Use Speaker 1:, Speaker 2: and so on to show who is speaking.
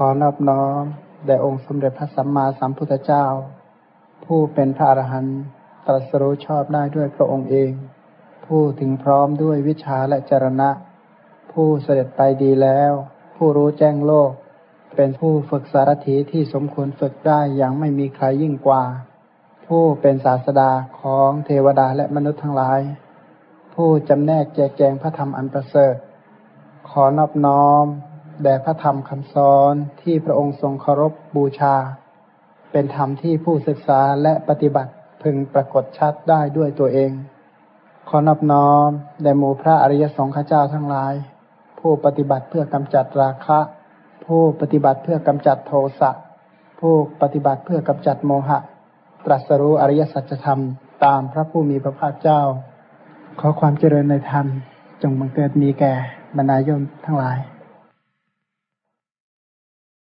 Speaker 1: ขอนอบน้อมแด่องค์สมเด็จพระสัมมาสัมพุทธเจ้า ผู้เป็นพระอรหันต์ตรัสรู้ชอบได้ด้วยพระองค์เอง ผู้ถึงพร้อมด้วยวิชาและจรณะ ผู้เสด็จไปดีแล้ว ผู้รู้แจ้งโลก เป็นผู้ฝึกสารถีที่สมควรฝึกได้อย่างไม่มีใครยิ่งกว่า ผู้เป็นศาสดาของเทวดาและมนุษย์ทั้งหลาย ผู้จำแนกแจกแจงพระธรรมอันประเสริฐ ขอนอบน้อม แด่พระธรรมคำสอนที่พระองค์ทรงเคารพบูชา เป็นธรรมที่ผู้ศึกษาและปฏิบัติพึงปรากฏชัดได้ด้วยตัวเอง ขอนอบน้อมแด่หมู่พระอริยสงฆ์เจ้าทั้งหลาย ผู้ปฏิบัติเพื่อกำจัดราคะ ผู้ปฏิบัติเพื่อกำจัดโทสะ ผู้ปฏิบัติเพื่อกำจัดโมหะ ตรัสรู้อริยสัจธรรมตามพระผู้มีพระภาคเจ้า ขอความเจริญในธรรมจงบังเกิดมีแก่บรรดาโยมทั้งหลาย